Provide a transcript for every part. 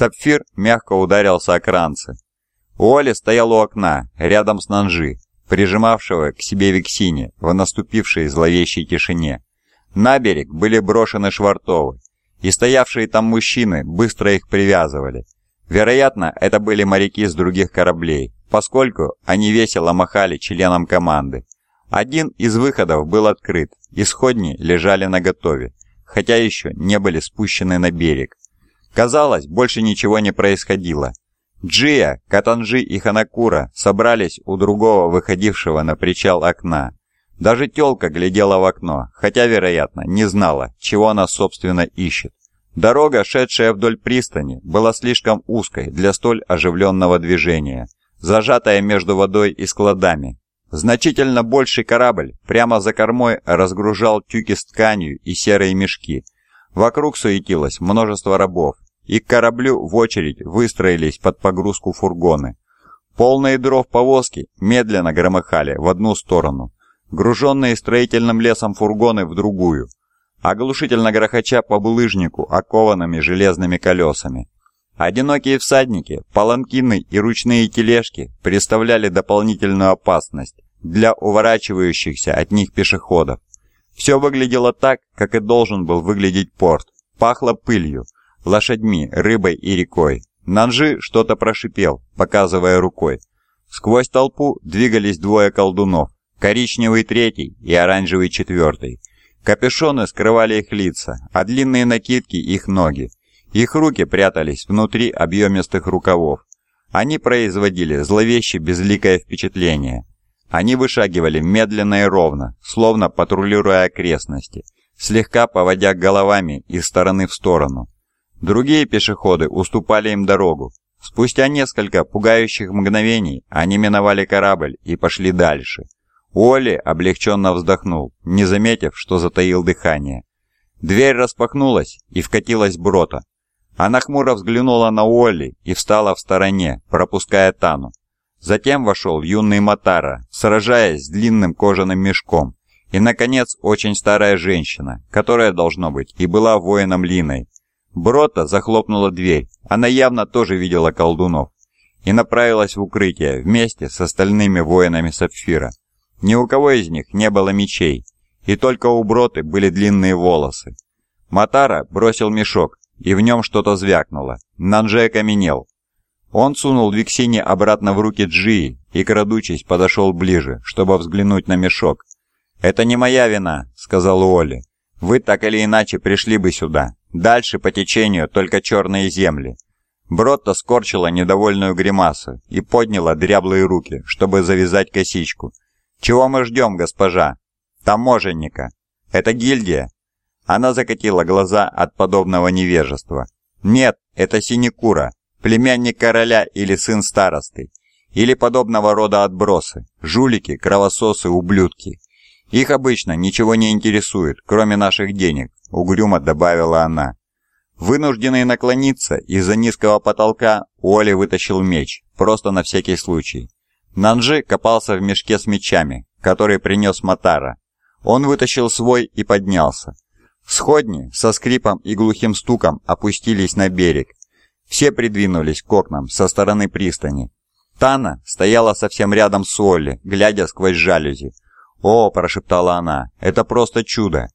Сапфир мягко ударился о кранцы. Уолли стоял у окна, рядом с Нанжи, прижимавшего к себе Виксине в наступившей зловещей тишине. На берег были брошены швартовы, и стоявшие там мужчины быстро их привязывали. Вероятно, это были моряки с других кораблей, поскольку они весело махали членам команды. Один из выходов был открыт, исходни лежали наготове, хотя еще не были спущены на берег. Казалось, больше ничего не происходило. Джия, Катанжи и Ханакура собрались у другого выходившего на причал окна. Даже тёлка глядела в окно, хотя, вероятно, не знала, чего она, собственно, ищет. Дорога, шедшая вдоль пристани, была слишком узкой для столь оживленного движения, зажатая между водой и складами. Значительно больший корабль прямо за кормой разгружал тюки с тканью и серые мешки. Вокруг суетилось множество рабов, и к кораблю в очередь выстроились под погрузку фургоны. Полные дров повозки медленно громыхали в одну сторону, груженные строительным лесом фургоны в другую, оглушительно грохоча по булыжнику окованными железными колесами. Одинокие всадники, паланкины и ручные тележки представляли дополнительную опасность для уворачивающихся от них пешеходов. Все выглядело так, как и должен был выглядеть порт. Пахло пылью, лошадьми, рыбой и рекой. Нанжи что-то прошипел, показывая рукой. Сквозь толпу двигались двое колдунов, коричневый третий и оранжевый четвертый. Капюшоны скрывали их лица, а длинные накидки их ноги. Их руки прятались внутри объемистых рукавов. Они производили зловеще безликое впечатление. Они вышагивали медленно и ровно, словно патрулируя окрестности, слегка поводя головами из стороны в сторону. Другие пешеходы уступали им дорогу. Спустя несколько пугающих мгновений они миновали корабль и пошли дальше. Уолли облегченно вздохнул, не заметив, что затаил дыхание. Дверь распахнулась и вкатилась Брота. Она хмуро взглянула на Уолли и встала в стороне, пропуская Тану. Затем вошел юный Матара, сражаясь с длинным кожаным мешком. И, наконец, очень старая женщина, которая, должно быть, и была воином Линой, Брота захлопнула дверь, она явно тоже видела колдунов, и направилась в укрытие вместе с остальными воинами Сапфира. Ни у кого из них не было мечей, и только у Броты были длинные волосы. Матара бросил мешок, и в нем что-то звякнуло. Нанже окаменел. Он сунул Виксине обратно в руки Джии и, крадучись, подошел ближе, чтобы взглянуть на мешок. «Это не моя вина», — сказал Уолли. «Вы так или иначе пришли бы сюда. Дальше по течению только черные земли. Бротта скорчила недовольную гримасу и подняла дряблые руки, чтобы завязать косичку. «Чего мы ждем, госпожа?» «Таможенника». «Это гильдия?» Она закатила глаза от подобного невежества. «Нет, это Синекура, племянник короля или сын старосты, или подобного рода отбросы, жулики, кровососы, ублюдки. Их обычно ничего не интересует, кроме наших денег, — угрюмо добавила она. Вынужденный наклониться из-за низкого потолка, Уолли вытащил меч, просто на всякий случай. Нанжи копался в мешке с мечами, который принес Матара. Он вытащил свой и поднялся. Сходни со скрипом и глухим стуком опустились на берег. Все придвинулись к окнам со стороны пристани. Тана стояла совсем рядом с Олли, глядя сквозь жалюзи. «О!» – прошептала она. «Это просто чудо!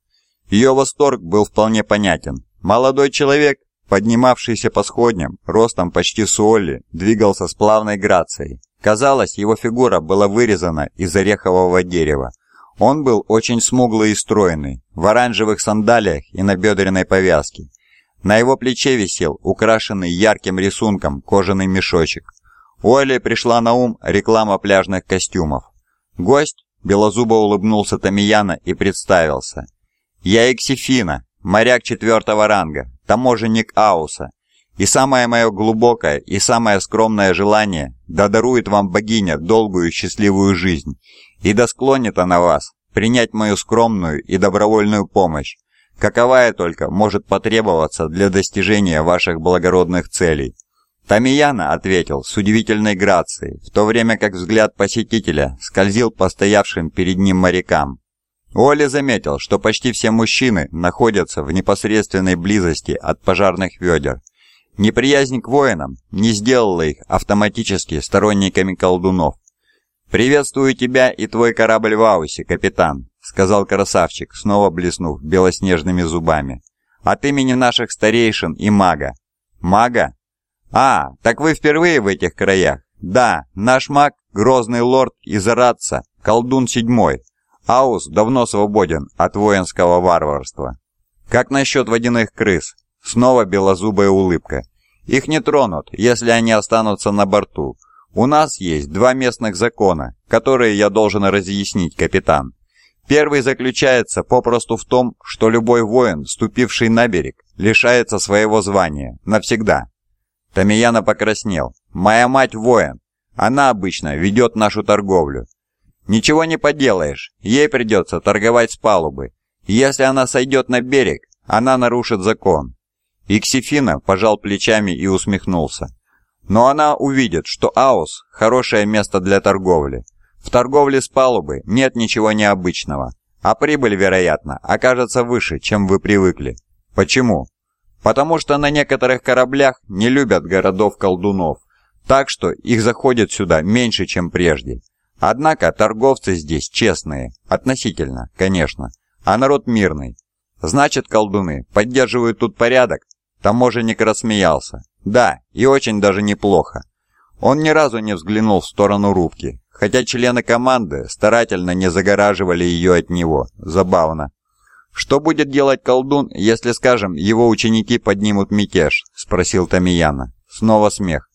Ее восторг был вполне понятен. Молодой человек, поднимавшийся по сходням, ростом почти с Олли, двигался с плавной грацией. Казалось, его фигура была вырезана из орехового дерева. Он был очень смуглый и стройный, в оранжевых сандалиях и на бедренной повязке. На его плече висел украшенный ярким рисунком кожаный мешочек. Олли пришла на ум реклама пляжных костюмов. Гость белозубо улыбнулся Тамияна и представился. Я Эксифина, моряк четвертого ранга, таможенник Ауса. И самое мое глубокое и самое скромное желание да дарует вам богиня долгую счастливую жизнь, и да склонит она вас принять мою скромную и добровольную помощь, каковая только может потребоваться для достижения ваших благородных целей. Тамияна ответил с удивительной грацией, в то время как взгляд посетителя скользил по стоявшим перед ним морякам. Уолли заметил, что почти все мужчины находятся в непосредственной близости от пожарных ведер, Неприязнь к воинам не сделала их автоматически сторонниками колдунов. «Приветствую тебя и твой корабль в Аусе, капитан», — сказал красавчик, снова блеснув белоснежными зубами. «От имени наших старейшин и мага». «Мага? А, так вы впервые в этих краях?» «Да, наш маг, грозный лорд из Аратца, колдун седьмой. Аус давно свободен от воинского варварства». «Как насчет водяных крыс?» Снова белозубая улыбка. «Их не тронут, если они останутся на борту. У нас есть два местных закона, которые я должен разъяснить, капитан. Первый заключается попросту в том, что любой воин, ступивший на берег, лишается своего звания навсегда. Тамияна покраснел. «Моя мать воин. Она обычно ведет нашу торговлю. Ничего не поделаешь, ей придется торговать с палубы. Если она сойдет на берег, она нарушит закон. Иксифина пожал плечами и усмехнулся. Но она увидит, что Аус – хорошее место для торговли. В торговле с палубы нет ничего необычного, а прибыль, вероятно, окажется выше, чем вы привыкли. Почему? Потому что на некоторых кораблях не любят городов-колдунов, так что их заходит сюда меньше, чем прежде. Однако торговцы здесь честные, относительно, конечно, а народ мирный. Значит, колдуны поддерживают тут порядок? Таможенник рассмеялся. Да, и очень даже неплохо. Он ни разу не взглянул в сторону рубки, хотя члены команды старательно не загораживали ее от него. Забавно. «Что будет делать колдун, если, скажем, его ученики поднимут мятеж?» – спросил Тамияна. Снова смех.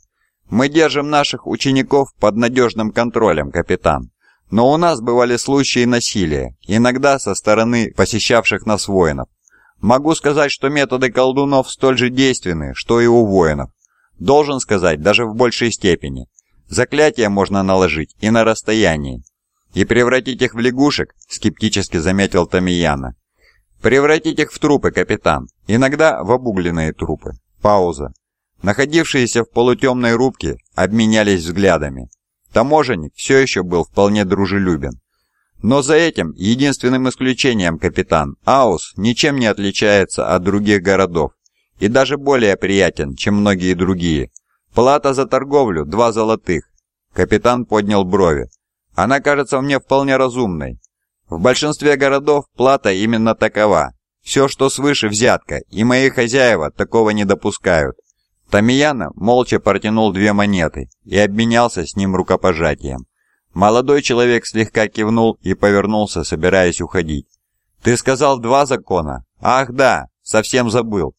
«Мы держим наших учеников под надежным контролем, капитан. Но у нас бывали случаи насилия, иногда со стороны посещавших нас воинов. Могу сказать, что методы колдунов столь же действенны, что и у воинов. Должен сказать, даже в большей степени. Заклятия можно наложить и на расстоянии. И превратить их в лягушек, скептически заметил Тамияна. Превратить их в трупы, капитан. Иногда в обугленные трупы. Пауза. Находившиеся в полутемной рубке обменялись взглядами. Таможенник все еще был вполне дружелюбен. Но за этим единственным исключением, капитан, Аус ничем не отличается от других городов и даже более приятен, чем многие другие. Плата за торговлю – два золотых. Капитан поднял брови. Она кажется мне вполне разумной. В большинстве городов плата именно такова. Все, что свыше взятка, и мои хозяева такого не допускают. Тамияна молча протянул две монеты и обменялся с ним рукопожатием. Молодой человек слегка кивнул и повернулся, собираясь уходить. «Ты сказал два закона?» «Ах да, совсем забыл».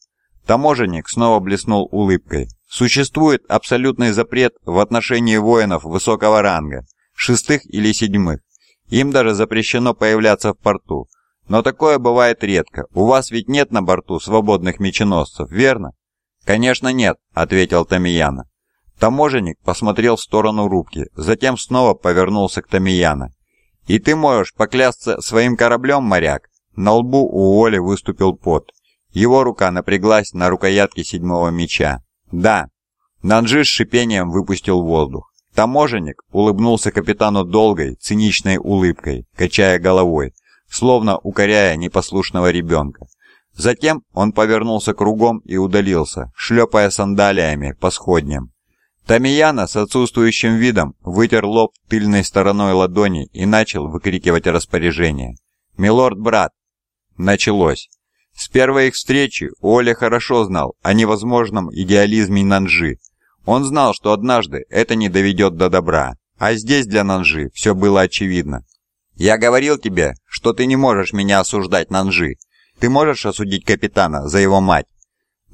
Таможенник снова блеснул улыбкой. «Существует абсолютный запрет в отношении воинов высокого ранга, шестых или седьмых. Им даже запрещено появляться в порту. Но такое бывает редко. У вас ведь нет на борту свободных меченосцев, верно?» «Конечно нет», — ответил Тамияна. Таможенник посмотрел в сторону рубки, затем снова повернулся к Тамияна. «И ты можешь поклясться своим кораблем, моряк?» На лбу у Оли выступил пот. Его рука напряглась на рукоятке седьмого меча. «Да». Нанжи с шипением выпустил воздух. Таможенник улыбнулся капитану долгой, циничной улыбкой, качая головой, словно укоряя непослушного ребенка. Затем он повернулся кругом и удалился, шлепая сандалиями по сходням. Тамияна с отсутствующим видом вытер лоб тыльной стороной ладони и начал выкрикивать распоряжение. «Милорд-брат!» Началось. С первой их встречи Оля хорошо знал о невозможном идеализме Нанжи. Он знал, что однажды это не доведет до добра, а здесь для Нанжи все было очевидно. «Я говорил тебе, что ты не можешь меня осуждать, Нанжи. Ты можешь осудить капитана за его мать?»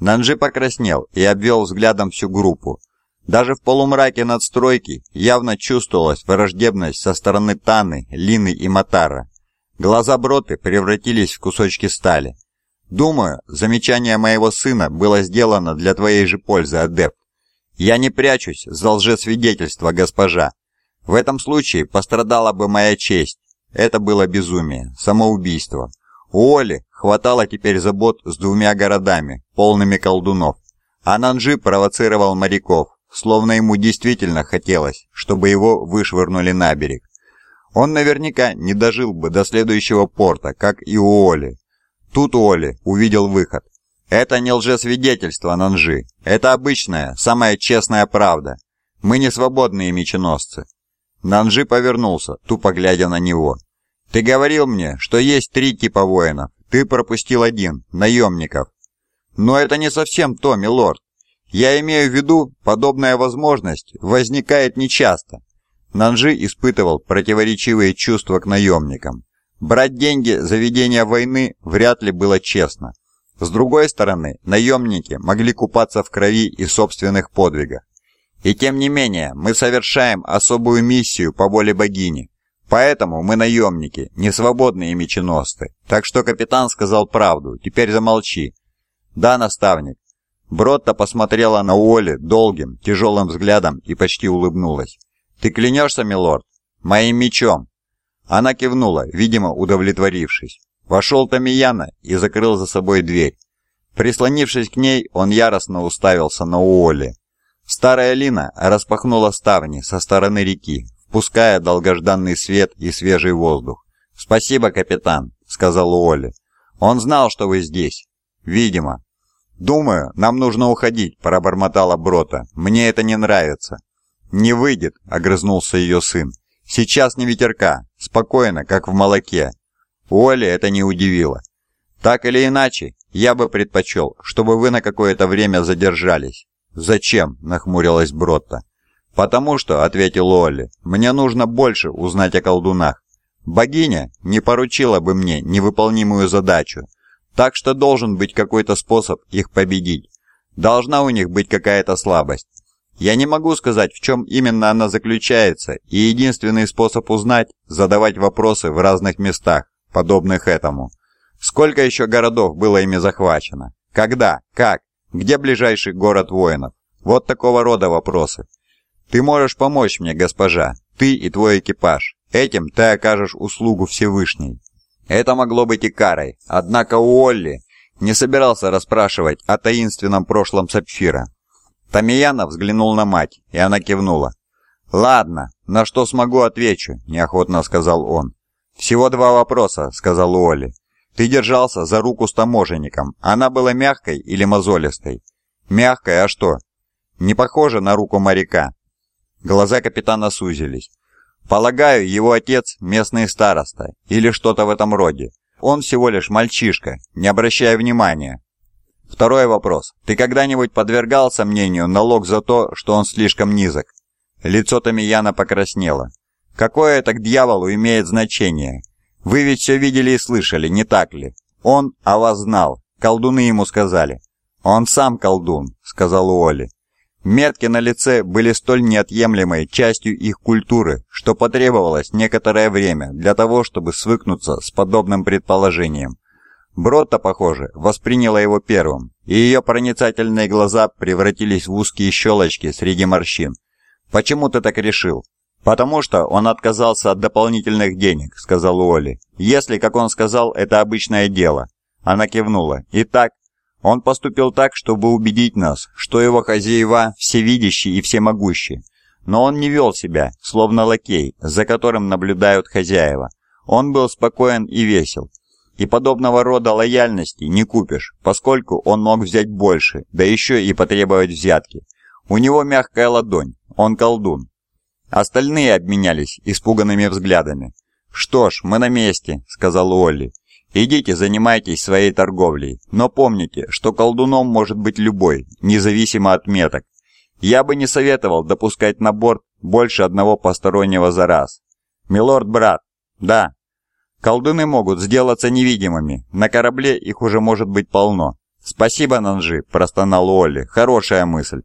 Нанжи покраснел и обвел взглядом всю группу. Даже в полумраке надстройки явно чувствовалась враждебность со стороны Таны, Лины и Матара. Глаза Броты превратились в кусочки стали. «Думаю, замечание моего сына было сделано для твоей же пользы, адепт. Я не прячусь за лжесвидетельство, госпожа. В этом случае пострадала бы моя честь. Это было безумие, самоубийство. У Оли хватало теперь забот с двумя городами, полными колдунов. А Нанжи провоцировал моряков, словно ему действительно хотелось, чтобы его вышвырнули на берег. Он наверняка не дожил бы до следующего порта, как и у Оли. Тут Оли увидел выход. Это не лжесвидетельство, Нанжи. Это обычная, самая честная правда. Мы не свободные меченосцы. Нанжи повернулся, тупо глядя на него. Ты говорил мне, что есть три типа воинов. Ты пропустил один, наемников. Но это не совсем то, милорд. Я имею в виду, подобная возможность возникает нечасто. Нанжи испытывал противоречивые чувства к наемникам. Брать деньги за ведение войны вряд ли было честно. С другой стороны, наемники могли купаться в крови и собственных подвигах. И тем не менее, мы совершаем особую миссию по воле богини. Поэтому мы наемники, не свободные меченосцы. Так что капитан сказал правду, теперь замолчи. Да, наставник. Бротта посмотрела на Уолли долгим, тяжелым взглядом и почти улыбнулась. «Ты клянешься, милорд? Моим мечом!» Она кивнула, видимо, удовлетворившись. Вошел Тамияна и закрыл за собой дверь. Прислонившись к ней, он яростно уставился на Уолли. Старая Лина распахнула ставни со стороны реки, впуская долгожданный свет и свежий воздух. «Спасибо, капитан», — сказал Уолли. «Он знал, что вы здесь. Видимо». «Думаю, нам нужно уходить», — пробормотала Брота. «Мне это не нравится». «Не выйдет», — огрызнулся ее сын. «Сейчас не ветерка. Спокойно, как в молоке. Уолли это не удивило. «Так или иначе, я бы предпочел, чтобы вы на какое-то время задержались». «Зачем?» – нахмурилась Бротта. «Потому что», – ответил Уолли, – «мне нужно больше узнать о колдунах. Богиня не поручила бы мне невыполнимую задачу, так что должен быть какой-то способ их победить. Должна у них быть какая-то слабость. Я не могу сказать, в чем именно она заключается, и единственный способ узнать – задавать вопросы в разных местах, подобных этому. Сколько еще городов было ими захвачено? Когда? Как? Где ближайший город воинов? Вот такого рода вопросы. Ты можешь помочь мне, госпожа, ты и твой экипаж. Этим ты окажешь услугу Всевышней. Это могло быть и карой, однако Уолли не собирался расспрашивать о таинственном прошлом Сапфира. Тамияна взглянул на мать, и она кивнула. «Ладно, на что смогу отвечу», – неохотно сказал он. «Всего два вопроса», — сказал Уолли. «Ты держался за руку с таможенником. Она была мягкой или мозолистой?» «Мягкой, а что?» «Не похоже на руку моряка». Глаза капитана сузились. «Полагаю, его отец – местный староста или что-то в этом роде. Он всего лишь мальчишка, не обращая внимания». Второй вопрос. Ты когда-нибудь подвергался мнению налог за то, что он слишком низок? Лицо Тамияна покраснело. Какое это к дьяволу имеет значение? Вы ведь все видели и слышали, не так ли? Он о вас знал, колдуны ему сказали. Он сам колдун, сказал Уолли. Метки на лице были столь неотъемлемой частью их культуры, что потребовалось некоторое время для того, чтобы свыкнуться с подобным предположением. Бротта, похоже, восприняла его первым, и ее проницательные глаза превратились в узкие щелочки среди морщин. «Почему ты так решил?» «Потому что он отказался от дополнительных денег», — сказал Уолли. «Если, как он сказал, это обычное дело». Она кивнула. «Итак, он поступил так, чтобы убедить нас, что его хозяева всевидящие и всемогущие. Но он не вел себя, словно лакей, за которым наблюдают хозяева. Он был спокоен и весел. И подобного рода лояльности не купишь, поскольку он мог взять больше, да еще и потребовать взятки. У него мягкая ладонь, он колдун, Остальные обменялись испуганными взглядами. «Что ж, мы на месте», — сказал Олли. «Идите, занимайтесь своей торговлей, но помните, что колдуном может быть любой, независимо от меток. Я бы не советовал допускать на борт больше одного постороннего за раз. Милорд-брат, да, колдуны могут сделаться невидимыми, на корабле их уже может быть полно. Спасибо, Нанжи, простонал Олли, хорошая мысль.